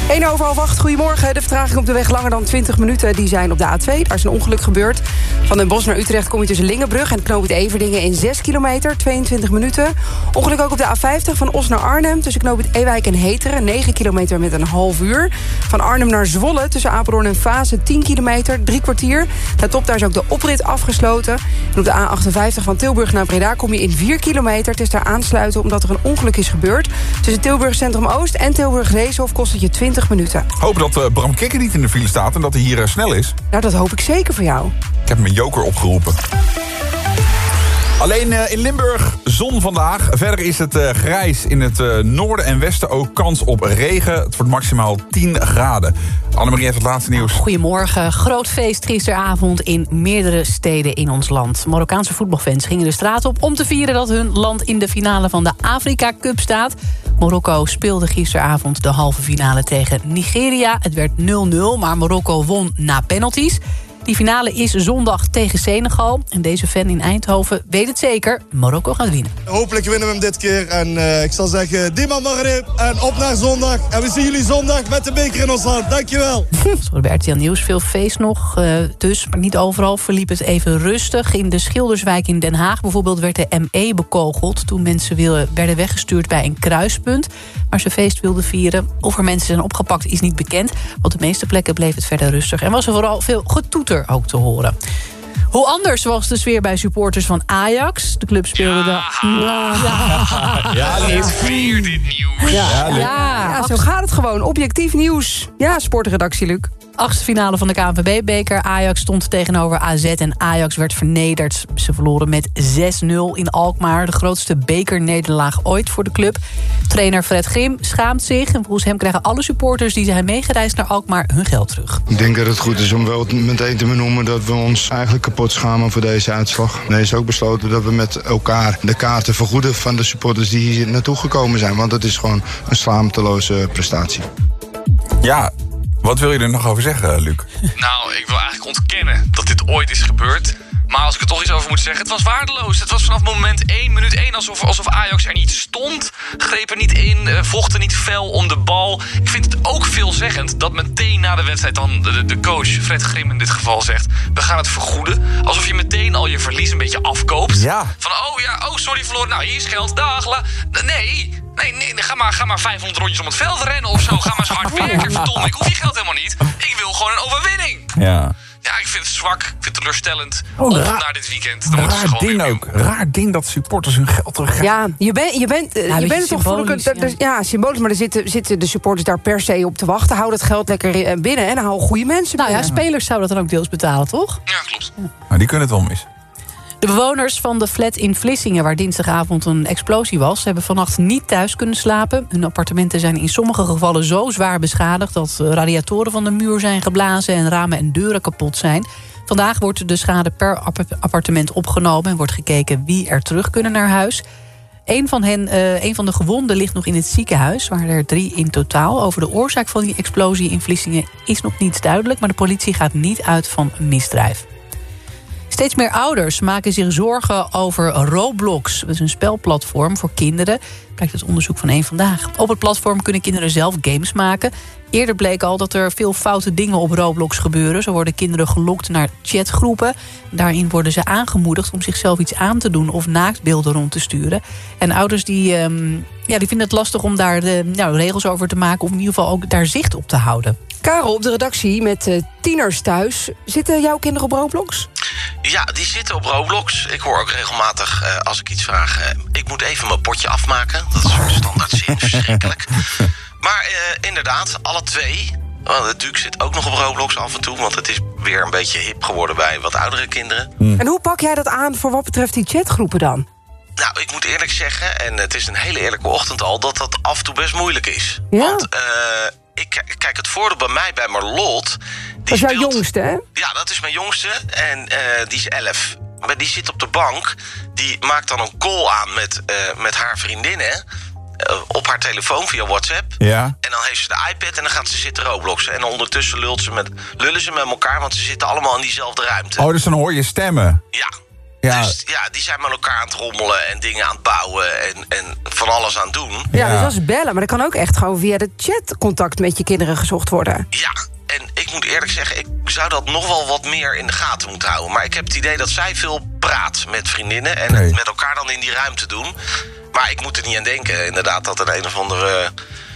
1 over half 8, goedemorgen. De vertraging op de weg langer dan 20 minuten. Die zijn op de A2. Daar is een ongeluk gebeurd. Van Den Bosch naar Utrecht kom je tussen Lingenbrug en Knoop het Everdingen in 6 kilometer, 22 minuten. Ongeluk ook op de A50 van Os naar Arnhem. Tussen Knoop het Ewijk en Heteren, 9 kilometer met een half uur. Van Arnhem naar Zwolle tussen Apeldoorn en Fase, 10 kilometer, drie kwartier. Let op, daar is ook de oprit afgesloten. En op de A58 van Tilburg naar Breda kom je in 4 kilometer. Het is daar aansluiten omdat er een ongeluk is gebeurd. Tussen Tilburg Centrum Oost en Tilburg Reeshof kost het je 20 minuten. Hoop dat eh, Bram Kikker niet in de file staat en dat hij hier eh, snel is. Nou, dat hoop ik zeker voor jou. Ik heb mijn joker opgeroepen. Alleen eh, in Limburg zon vandaag. Verder is het eh, grijs in het eh, noorden en westen ook kans op regen. Het wordt maximaal 10 graden. Annemarie heeft het laatste nieuws. Goedemorgen. Groot feest gisteravond in meerdere steden in ons land. Marokkaanse voetbalfans gingen de straat op om te vieren dat hun land in de finale van de Afrika Cup staat. Marokko speelde gisteravond de halve finale tegen Nigeria. Het werd 0-0, maar Marokko won na penalties. Die finale is zondag tegen Senegal. En deze fan in Eindhoven weet het zeker. Marokko gaat winnen. Hopelijk winnen we hem dit keer. En uh, ik zal zeggen, Dima Maghreb. En op naar zondag. En we zien jullie zondag met de beker in ons hand. Dankjewel. Zoals bij RTL Nieuws veel feest nog. Uh, dus, maar niet overal verliep het even rustig. In de Schilderswijk in Den Haag bijvoorbeeld werd de ME bekogeld... toen mensen wilden, werden weggestuurd bij een kruispunt... waar ze feest wilden vieren. Of er mensen zijn opgepakt is niet bekend. Op de meeste plekken bleef het verder rustig. En was er vooral veel getoeter ook te horen. Hoe anders was de sfeer bij supporters van Ajax? De club speelde de... Ja, ja, dit vier dit nieuws. Ja, ja, ja, zo gaat het gewoon. Objectief nieuws. Ja, sportredactie, Luc. Achtste finale van de KNVB-beker. Ajax stond tegenover AZ en Ajax werd vernederd. Ze verloren met 6-0 in Alkmaar. De grootste bekernederlaag ooit voor de club. Trainer Fred Grim schaamt zich. En volgens hem krijgen alle supporters die zijn meegereisd naar Alkmaar hun geld terug. Ik denk dat het goed is om wel meteen te benoemen... dat we ons eigenlijk kapot schamen voor deze uitslag. Er is ook besloten dat we met elkaar de kaarten vergoeden... van de supporters die hier naartoe gekomen zijn. Want het is gewoon een slaamteloze prestatie. Ja, wat wil je er nog over zeggen, Luc? Nou, ik wil eigenlijk ontkennen dat dit ooit is gebeurd. Maar als ik er toch iets over moet zeggen, het was waardeloos. Het was vanaf moment 1, minuut 1, alsof, alsof Ajax er niet stond. Greep er niet in, vochten niet fel om de bal. Ik vind het ook veelzeggend dat meteen na de wedstrijd dan de, de coach, Fred Grim in dit geval, zegt... we gaan het vergoeden. Alsof je meteen al je verlies een beetje afkoopt. Ja. Van, oh ja, oh sorry verloren, nou hier is geld, dag. La. Nee, Nee, nee, ga maar, ga maar 500 rondjes om het veld rennen of zo. Ga maar eens hard werken, verdomme. Ik hoef je geld helemaal niet. Ik wil gewoon een overwinning. Ja. Ja, ik vind het zwak. Ik vind het teleurstellend. Oh, raar, na dit weekend. Dan moeten ze Raar ding ook. Raar ding dat supporters hun geld terug Ja, je bent, je bent, uh, Ja, je een bent toch voor... dat- Ja. symbolisch, maar er zitten, zitten de supporters daar per se op te wachten. Hou dat geld lekker eh, binnen en hou goede mensen Nou ja, binnen. spelers zouden dat dan ook deels betalen, toch? Ja, klopt. Maar die kunnen het wel mis. De bewoners van de flat in Vlissingen, waar dinsdagavond een explosie was... hebben vannacht niet thuis kunnen slapen. Hun appartementen zijn in sommige gevallen zo zwaar beschadigd... dat radiatoren van de muur zijn geblazen en ramen en deuren kapot zijn. Vandaag wordt de schade per app- appartement opgenomen... en wordt gekeken wie er terug kunnen naar huis. Een van, hen, een van de gewonden ligt nog in het ziekenhuis, waar er drie in totaal. Over de oorzaak van die explosie in Vlissingen is nog niets duidelijk... maar de politie gaat niet uit van misdrijf. Steeds meer ouders maken zich zorgen over Roblox. Dat is een spelplatform voor kinderen. Blijkt uit onderzoek van één vandaag. Op het platform kunnen kinderen zelf games maken. Eerder bleek al dat er veel foute dingen op Roblox gebeuren. Zo worden kinderen gelokt naar chatgroepen. Daarin worden ze aangemoedigd om zichzelf iets aan te doen... of naaktbeelden rond te sturen. En ouders die, ehm, ja, die vinden het lastig om daar de, nou, regels over te maken... of in ieder geval ook daar zicht op te houden. Karel op de redactie met eh, tieners thuis. Zitten jouw kinderen op Roblox? Ja, die zitten op Roblox. Ik hoor ook regelmatig eh, als ik iets vraag... eh, ik moet even mijn potje afmaken. Dat is een soort standaard zin, verschrikkelijk. Maar eh, inderdaad, alle twee... Want de Duke zit ook nog op Roblox af en toe... want het is weer een beetje hip geworden bij wat oudere kinderen. En hoe pak jij dat aan voor wat betreft die chatgroepen dan? Nou, ik moet eerlijk zeggen, en het is een hele eerlijke ochtend al... dat dat af en toe best moeilijk is. Ja. Want eh, ik, kijk, het voordeel bij mij, bij Marlot... Dat is jouw jongste, hè? Ja, dat is mijn jongste. En eh, die is 11. Maar die zit op de bank. Die maakt dan een call aan met, eh, met haar vriendinnen. eh, op haar telefoon via WhatsApp. Ja. En dan heeft ze de iPad en dan gaat ze zitten robloxen. En ondertussen lult ze met, lullen ze met elkaar, want ze zitten allemaal in diezelfde ruimte. Oh, dus dan hoor je stemmen. Ja. Ja. Dus ja, die zijn met elkaar aan het rommelen en dingen aan het bouwen en, en van alles aan het doen. Ja, dus dat is bellen. Maar er kan ook echt gewoon via de chat contact met je kinderen gezocht worden. Ja, en ik moet eerlijk zeggen, ik zou dat nog wel wat meer in de gaten moeten houden. Maar ik heb het idee dat zij veel praat met vriendinnen en het met elkaar dan in die ruimte doen. Maar ik moet er niet aan denken, inderdaad, dat er een of andere...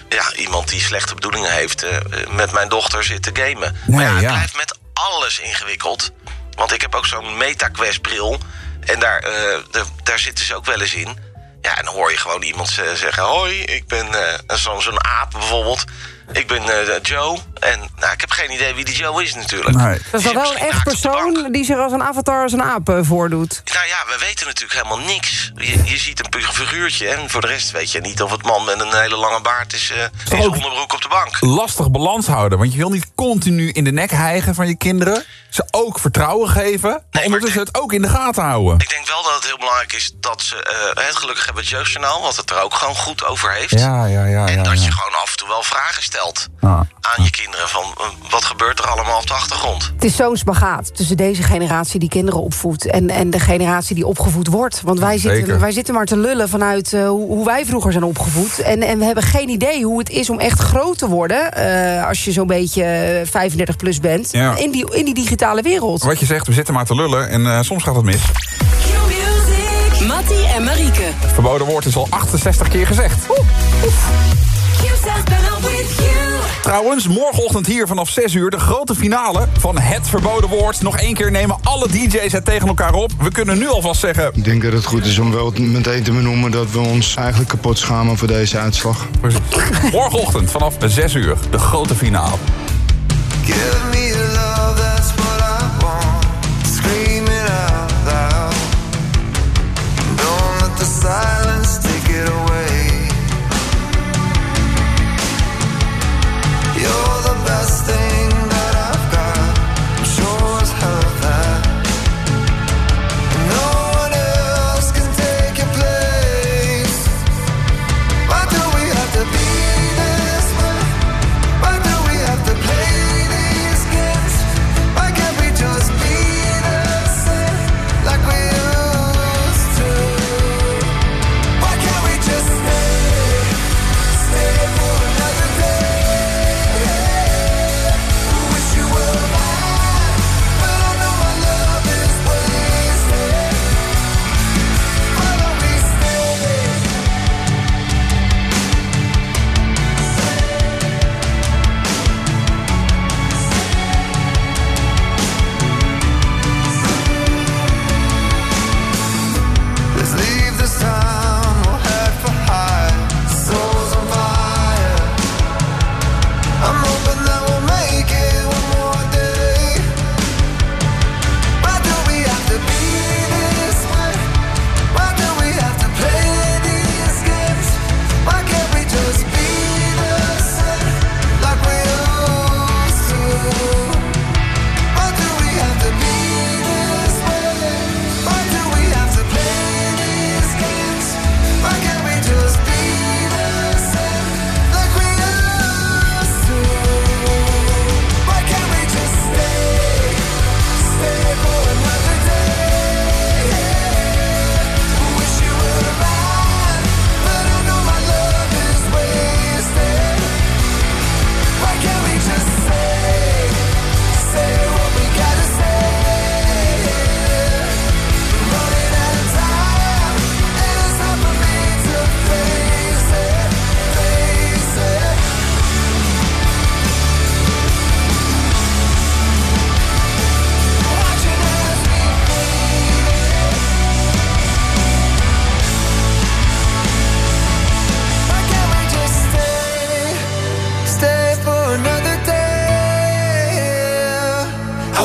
Ja, iemand die slechte bedoelingen heeft eh, met mijn dochter zit te gamen. maar ja, het blijft met alles ingewikkeld. Want ik heb ook zo'n MetaQuest bril. En daar, eh, daar zitten ze ook wel eens in. Ja, en dan hoor je gewoon iemand eh, zeggen... Hoi, ik ben zo'n zo'n aap bijvoorbeeld. Ik ben eh, Joe. En nou, ik heb geen idee wie die Joe is natuurlijk. Dat is wel wel een echt persoon die zich als een avatar, als een aap eh, voordoet. Nou ja, we weten natuurlijk helemaal niks. Je, je ziet een figuurtje en voor de rest weet je niet... of het man met een hele lange baard is eh in zijn onderbroek op de bank. Lastig balans houden, want je wil niet continu in de nek hijgen van je kinderen. Ze ook vertrouwen geven, maar ondertussen het ook in de gaten houden. Ik denk wel dat het heel belangrijk is dat ze eh, het gelukkig hebben het jeugdjournaal... wat het er ook gewoon goed over heeft. Ja, ja, ja. En ja, dat ja. je gewoon af en toe wel vragen stelt Ah. aan je kinderen... van eh, wat gebeurt er allemaal op de achtergrond. Het is zo'n spagaat tussen deze generatie die kinderen opvoedt... en, en de generatie die opgevoed wordt. Want wij zitten, wij zitten maar te lullen vanuit eh, hoe, hoe wij vroeger zijn opgevoed. En, en we hebben geen idee hoe het is om echt groot te worden... eh, als je zo'n beetje eh, 35 plus bent, Ja. in, die, in die digitale wereld. Wat je zegt, we zitten maar te lullen en eh, soms gaat het mis. Mattie en Marieke. Het verboden woord is al 68 keer gezegd. Trouwens, morgenochtend hier vanaf 6 uur de grote finale van Het Verboden Woord. Nog één keer nemen alle DJ's het tegen elkaar op. We kunnen nu alvast zeggen... Ik denk dat het goed is om wel meteen te benoemen dat we ons eigenlijk kapot schamen voor deze uitslag. Morgenochtend vanaf 6 uur de grote finale. Give me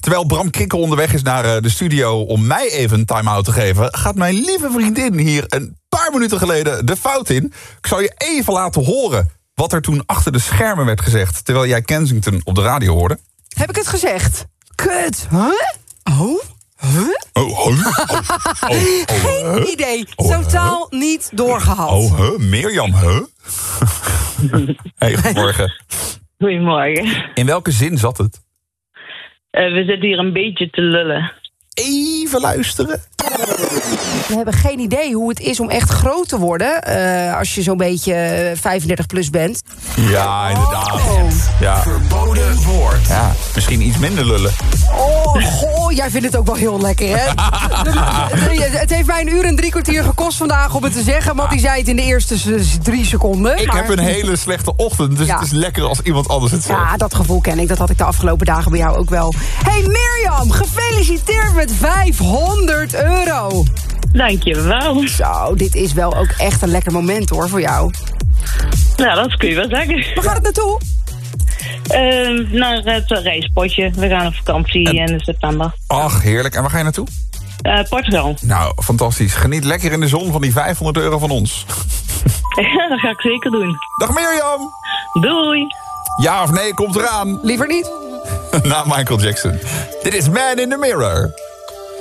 Terwijl Bram Krikke onderweg is naar eh, de studio om mij even een time-out te geven... gaat mijn lieve vriendin hier een paar minuten geleden de fout in. Ik zal je even laten horen wat er toen achter de schermen werd gezegd... terwijl jij Kensington op de radio hoorde. Heb ik het gezegd? Kut. Huh? Oh? Huh? Oh, oh, Geen idee. Totaal niet doorgehad. Oh, huh? Mirjam, huh? hey, goedemorgen. Goedemorgen. In welke zin zat het? Eh, we zitten hier een beetje te lullen. Even luisteren. We hebben geen idee hoe het is om echt groot te worden... eh, als je zo'n beetje eh, 35 plus bent. Ja, inderdaad. Oh. Ja. Verboden woord. Ja, misschien iets minder lullen. Oh, goh, jij vindt het ook wel heel lekker, hè? het heeft mij een uur en drie kwartier gekost vandaag om het te zeggen... want die zei het in de eerste drie seconden. Ik maar- heb een hele slechte ochtend, dus Ja. het is lekker als iemand anders het zegt. Ja, dat gevoel ken ik. Dat had ik de afgelopen dagen bij jou ook wel. hey Mirjam, gefeliciteerd met 500 euro. Dankjewel. Zo, dit is wel ook echt een lekker moment hoor voor jou. Ja, dat kun je wel zeggen. Waar gaat het naartoe? Ehm, naar het reispotje. We gaan op vakantie in september. Ach, heerlijk. En waar ga je naartoe? Eh, Portugal. Nou, fantastisch. Geniet lekker in de zon van die 500 euro van ons. Ja, dat ga ik zeker doen. Dag Mirjam. Doei. Ja of nee, komt eraan. Liever niet. Na Michael Jackson. Dit is Man in the Mirror.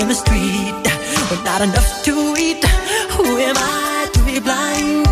in the street with not enough to eat. Who am I to be blind,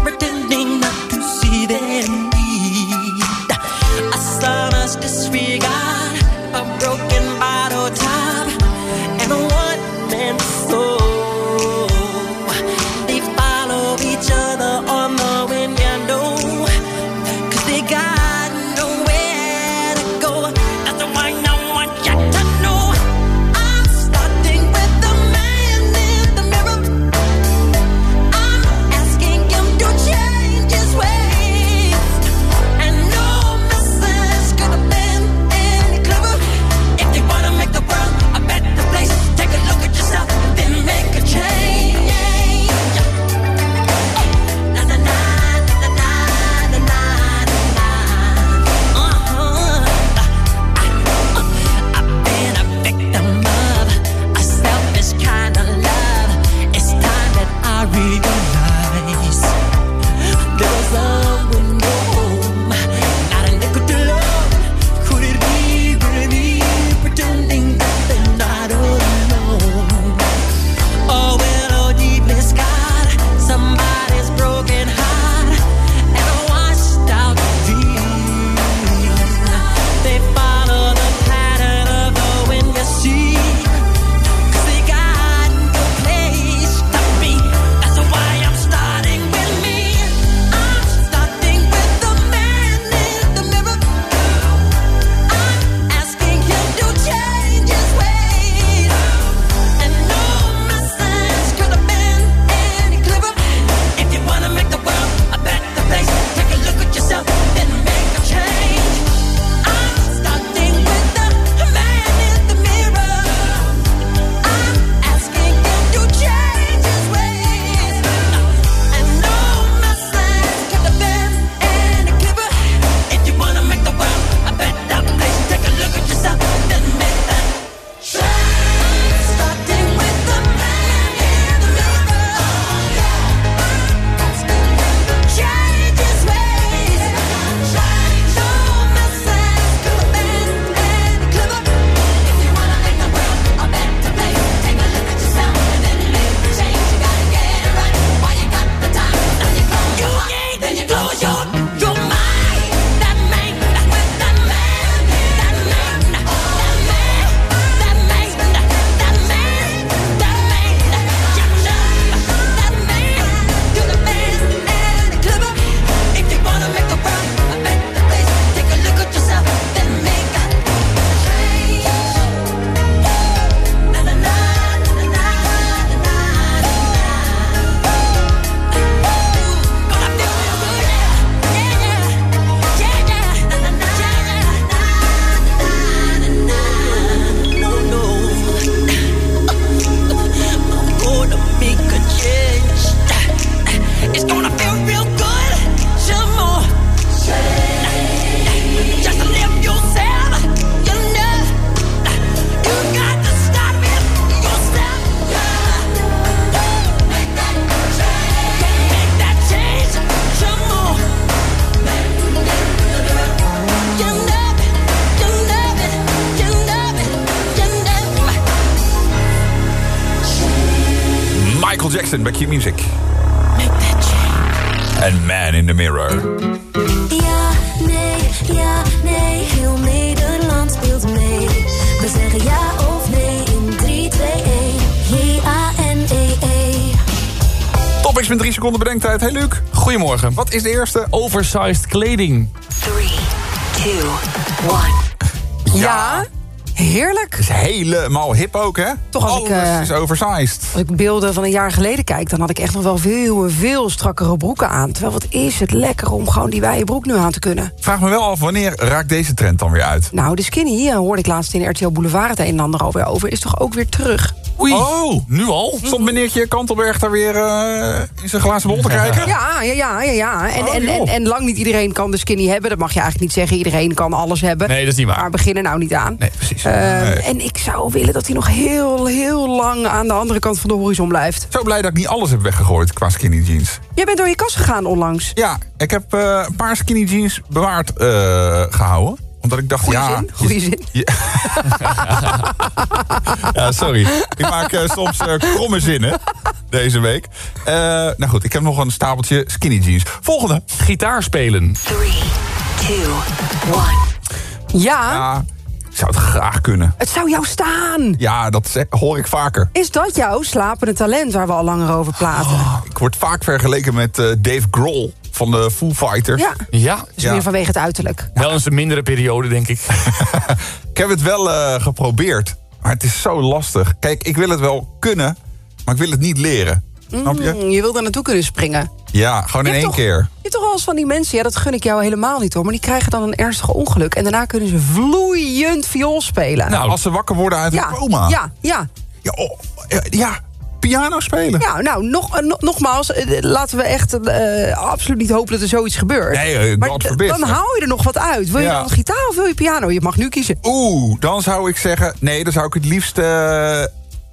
Hey Luc. Goedemorgen. Wat is de eerste? Oversized kleding. 3, 2, 1. Ja, heerlijk. Het is helemaal hip ook, hè? Toch als ik, Alles eh, is oversized. Als ik beelden van een jaar geleden kijk... dan had ik echt nog wel veel, veel strakkere broeken aan. Terwijl wat is het lekker om gewoon die wijde broek nu aan te kunnen. Vraag me wel af, wanneer raakt deze trend dan weer uit? Nou, de skinny, eh, hoorde ik laatst in RTL Boulevard het een en ander alweer over... is toch ook weer terug. Oei. Oh, nu al? Stond meneertje Kantelberg daar weer eh, in zijn glazen bol te kijken? Ja, ja, ja, ja. ja. En, Oh, en, en, lang niet iedereen kan de skinny hebben. Dat mag je eigenlijk niet zeggen. Iedereen kan alles hebben. Nee, dat is niet waar. Maar begin er nou niet aan. Nee, precies. Eh, Nee. En ik zou willen dat hij nog heel, heel lang aan de andere kant van de horizon blijft. Zo blij dat ik niet alles heb weggegooid qua skinny jeans. Jij bent door je kast gegaan onlangs. Ja, ik heb eh, een paar skinny jeans bewaard eh, gehouden. Omdat ik dacht, Goeie ja... zin, goeie zin. Ja, sorry. Ik maak eh, soms eh, kromme zinnen deze week. Eh, nou goed, ik heb nog een stapeltje skinny jeans. Volgende. Gitaar spelen. 3, 2, 1. Ja, Ja, ik zou het graag kunnen. het zou jou staan. Ja, dat hoor ik vaker. Is dat jouw slapende talent waar we al langer over praten? Ik word vaak vergeleken met eh, Dave Grohl van de Foo Fighters. Ja, Ja. dus Ja. meer vanwege het uiterlijk. Wel eens een mindere periode, denk ik. Ik heb het wel eh, geprobeerd, maar het is zo lastig. Kijk, ik wil het wel kunnen, maar ik wil het niet leren. Snap je? Mm, je wil er naartoe kunnen springen. Ja, gewoon in één toch- keer. Je hebt toch wel eens van die mensen, ja, dat gun ik jou helemaal niet hoor... maar die krijgen dan een ernstig ongeluk... en daarna kunnen ze vloeiend viool spelen. Nou, als ze wakker worden uit ja, een coma. ja, ja. Ja, oh, ja, ja, piano spelen. Ja, nou, nog, eh, no- nogmaals, eh, laten we echt eh, absoluut niet hopen dat er zoiets gebeurt. Nee, maar dan hou je er nog wat uit. Wil je dan gitaar of wil je piano? Je mag nu kiezen. Oeh, dan zou ik zeggen... Nee, dan zou ik het liefst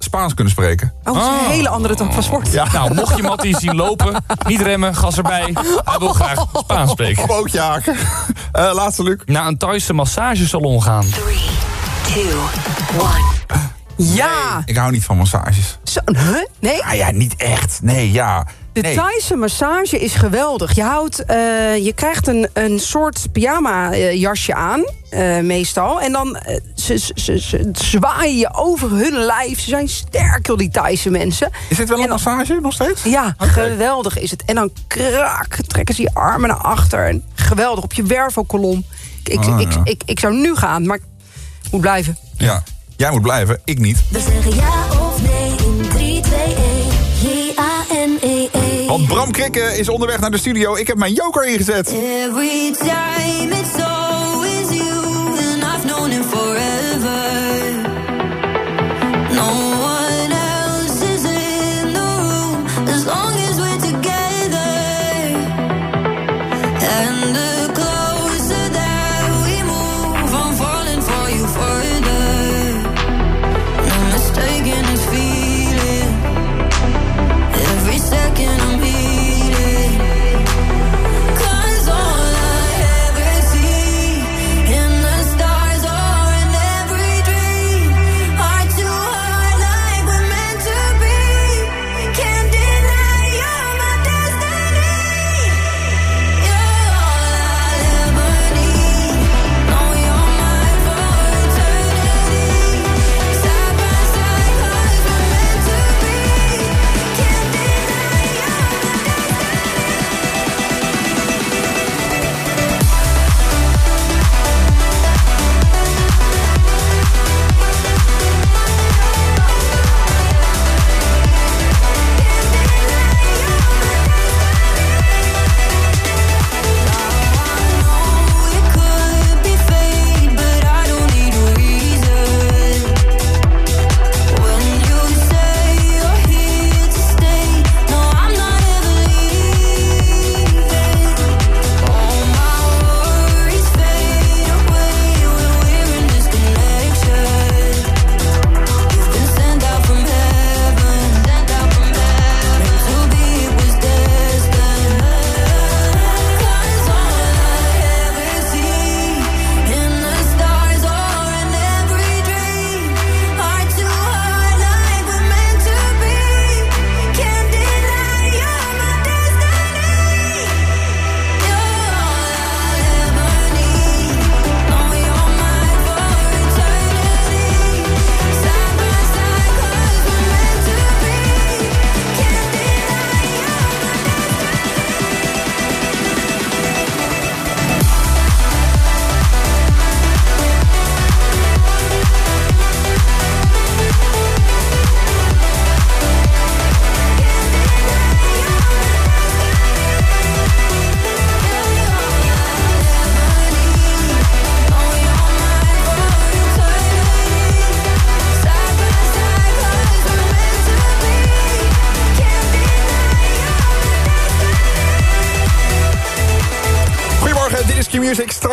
Spaans kunnen spreken. Oh, dat is een hele andere tak van sport. Ja. Nou, mocht je Mattie zien lopen, niet remmen, gas erbij. Hij wil graag Spaans spreken. Haken. Eh, laatste, Luc. Naar een Thaise massagesalon gaan. 3, 2, 1. Ja! Ik hou niet van massages. Zo, huh? Nee? Ah ja, niet echt. Nee, ja. De nee. Thaise massage is geweldig. Je, houdt, eh, je krijgt een, een soort pyjama-jasje aan, eh, meestal. En dan eh, ze, ze, ze, ze zwaaien je over hun lijf. Ze zijn sterk, joh, die Thaise mensen. Is dit wel een massage nog steeds? Ja, geweldig is het. En dan krak, trekken ze je armen naar achter. En geweldig, op je wervelkolom. Ik, ik, Ah, ik, ja. ik, ik zou nu gaan, maar ik moet blijven. Ja. Jij moet blijven, ik niet. We zeggen ja of nee in 3, 2, 1. J-A-N-E-E. Want Bram Krikke is onderweg naar de studio. Ik heb mijn joker ingezet. Every time it's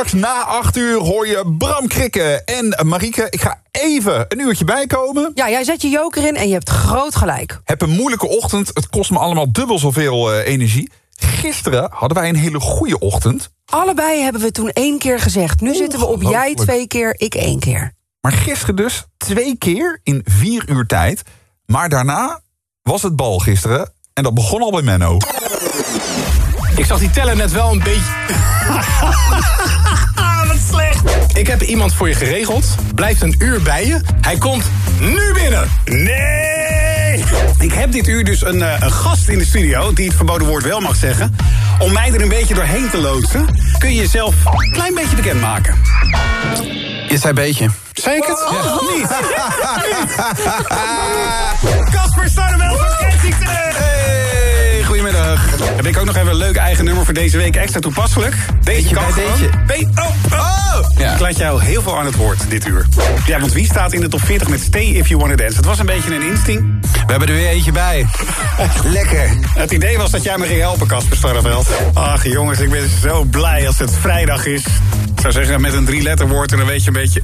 Straks na 8 uur hoor je Bram Krikken en Marieke. Ik ga even een uurtje bijkomen. Ja, jij zet je joker in en je hebt groot gelijk. Heb een moeilijke ochtend. Het kost me allemaal dubbel zoveel eh, energie. Gisteren hadden wij een hele goede ochtend. Allebei hebben we toen één keer gezegd. Nu zitten we op jij twee keer, ik één keer. Maar gisteren dus twee keer in vier uur tijd. Maar daarna was het bal gisteren. En dat begon al bij Menno. Ik zag die teller net wel een beetje... Wat slecht. Ik heb iemand voor je geregeld. Blijft een uur bij je. Hij komt nu binnen. Nee! Ik heb dit uur dus een, eh, een gast in de studio... die het verboden woord wel mag zeggen. Om mij er een beetje doorheen te loodsen... kun je jezelf een klein beetje bekendmaken. Je zei beetje. Zei ik het? Ja. Niet. Casper Sarneveld van Kensington. Heb ik ook nog even een leuk eigen nummer voor deze week extra toepasselijk. Deze Beetje kan gewoon. Be- oh, oh. Ja. Ik laat jou heel veel aan het woord dit uur. Ja, want wie staat in de top 40 met Stay If You Wanna Dance? Het was een beetje een instinct. We hebben er weer eentje bij. Lekker. Het idee was dat jij me ging helpen, Casper Starreveld. Ach jongens, ik ben zo blij als het vrijdag is. Ik zou zeggen met een drie letterwoord en dan weet je een beetje...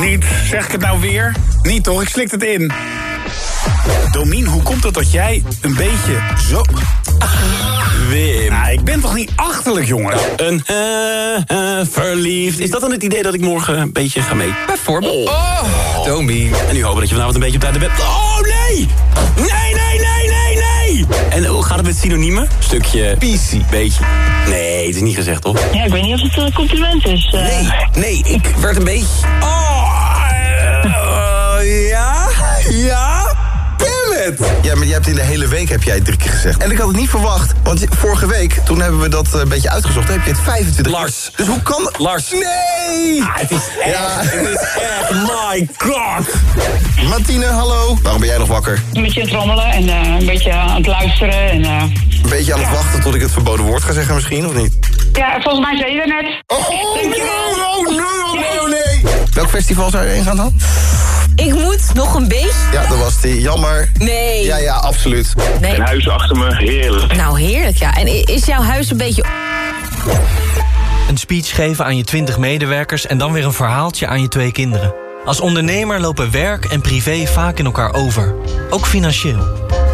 Niet, zeg ik het nou weer? Niet toch, ik slik het in. Domien, hoe komt het dat jij een beetje zo... Wim. Nou, ik ben toch niet achterlijk, jongen? Een eh, eh, verliefd. Is dat dan het idee dat ik morgen een beetje ga mee? Bijvoorbeeld. Oh, Tommy. En nu hopen dat je vanavond een beetje op tijd naar bed... Oh, nee! Nee, nee, nee, nee, nee! En hoe gaat het met synoniemen? Stukje... PC. Beetje. Nee, het is niet gezegd, toch? Ja, ik weet niet of het een compliment is. eh. Nee, nee, ik werd een beetje... Oh, eh, ja, ja, Ja, maar je hebt in de hele week heb jij het drie keer gezegd. En ik had het niet verwacht, want vorige week, toen hebben we dat eh, een beetje uitgezocht, heb je het 25 Lars. Dus hoe kan... Lars. Nee! Ah, het is echt, het is echt, my god. Martine, hallo. Waarom ben jij nog wakker? Een beetje aan het rommelen en eh, een beetje aan het luisteren. En, eh, Een beetje aan het wachten tot ik het verboden woord ga zeggen misschien, of niet? ja, volgens mij zei je dat net. Oh, nee, oh, nee, oh, nee, oh, nee. Welk festival zou je heen gaan dan? Ik moet nog een beetje. Ja, dat was die. Jammer. Nee. Ja, ja, absoluut. Nee. Een huis achter me, heerlijk. Nou, heerlijk ja. En is jouw huis een beetje... Een speech geven aan je 20 medewerkers en dan weer een verhaaltje aan je twee kinderen. Als ondernemer lopen werk en privé vaak in elkaar over. Ook financieel.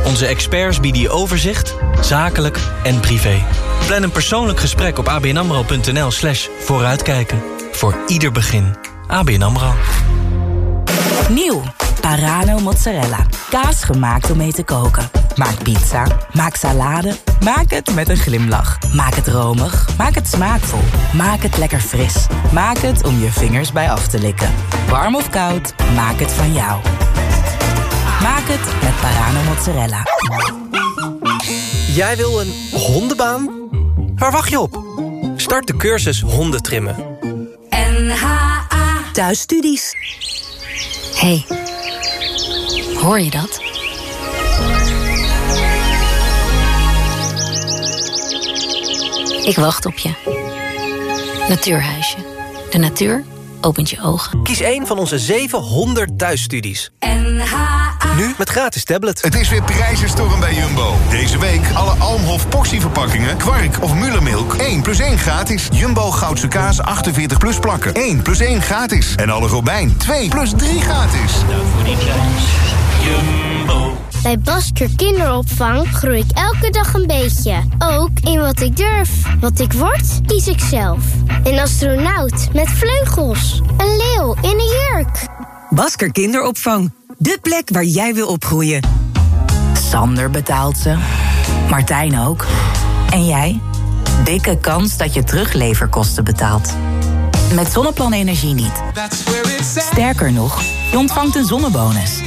Onze experts bieden je overzicht, zakelijk en privé. Plan een persoonlijk gesprek op abnamro.nl slash vooruitkijken. Voor ieder begin. ABN AMRO. Nieuw. Parano mozzarella. Kaas gemaakt om mee te koken. Maak pizza. Maak salade. Maak het met een glimlach. Maak het romig. Maak het smaakvol. Maak het lekker fris. Maak het om je vingers bij af te likken. Warm of koud, maak het van jou. Maak het met Parano mozzarella. Jij wil een hondenbaan? Waar wacht je op? Start de cursus hondentrimmen. NHA Thuisstudies. Hey, hoor je dat? Ik wacht op je. Natuurhuisje. De natuur opent je ogen. Kies een van onze 700 thuisstudies. Nu met gratis tablet. Het is weer prijzenstorm bij Jumbo. Deze week alle Almhof portieverpakkingen, kwark of Mullermilk. 1 plus 1 gratis. Jumbo Goudse kaas 48 plus plakken. 1 plus 1 gratis. En alle Robijn 2 plus 3 gratis. Bij Basker Kinderopvang groei ik elke dag een beetje. Ook in wat ik durf. Wat ik word, kies ik zelf. Een astronaut met vleugels. Een leeuw in een jurk. Basker Kinderopvang. De plek waar jij wil opgroeien. Sander betaalt ze. Martijn ook. En jij? Dikke kans dat je terugleverkosten betaalt. Met Zonneplan Energie niet. Sterker nog, je ontvangt een zonnebonus.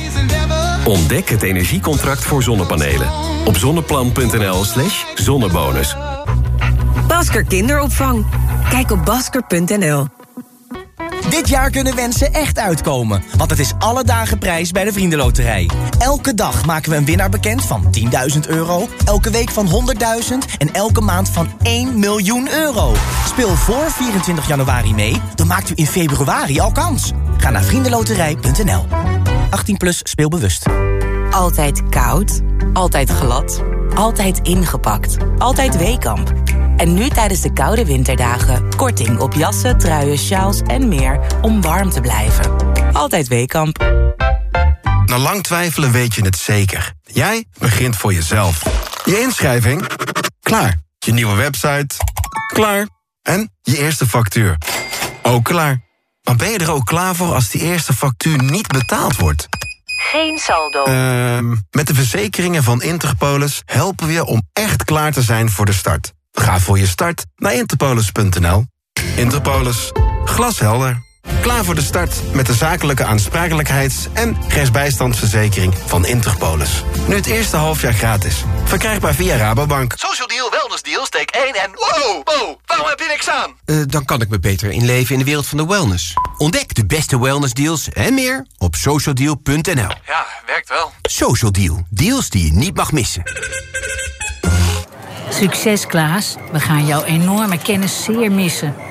Ontdek het energiecontract voor zonnepanelen. Op zonneplan.nl slash zonnebonus. Basker Kinderopvang. Kijk op basker.nl. Dit jaar kunnen wensen echt uitkomen, want het is alle dagen prijs bij de Vriendenloterij. Elke dag maken we een winnaar bekend van 10.000 euro, elke week van 100.000 en elke maand van 1 miljoen euro. Speel voor 24 januari mee, dan maakt u in februari al kans. Ga naar vriendenloterij.nl. 18 plus speelbewust. Altijd koud, altijd glad, altijd ingepakt, altijd Weekamp. En nu tijdens de koude winterdagen. Korting op jassen, truien, sjaals en meer om warm te blijven. Altijd Weekamp. Na lang twijfelen weet je het zeker. Jij begint voor jezelf. Je inschrijving? Klaar. Je nieuwe website? Klaar. En je eerste factuur? Ook klaar. Maar ben je er ook klaar voor als die eerste factuur niet betaald wordt? Geen saldo. Ehm, met de verzekeringen van Interpolis helpen we je om echt klaar te zijn voor de start. Ga voor je start naar interpolis.nl. Interpolis. Glashelder. Klaar voor de start met de zakelijke aansprakelijkheids- en rechtsbijstandsverzekering van Interpolis. Nu het eerste halfjaar gratis. Verkrijgbaar via Rabobank. Social Deal, Wellness Deal, steek 1 en... Wow, wow, waarom heb je niks aan? Eh, dan kan ik me beter inleven in de wereld van de wellness. Ontdek de beste wellnessdeals en meer op socialdeal.nl. Ja, werkt wel. Social Deal, deals die je niet mag missen. Succes Klaas, we gaan jouw enorme kennis zeer missen.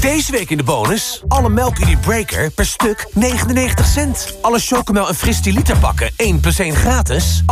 Deze week in de bonus. Alle melk in die breaker per stuk 99 cent. Alle chocomel en liter pakken 1 plus 1 gratis.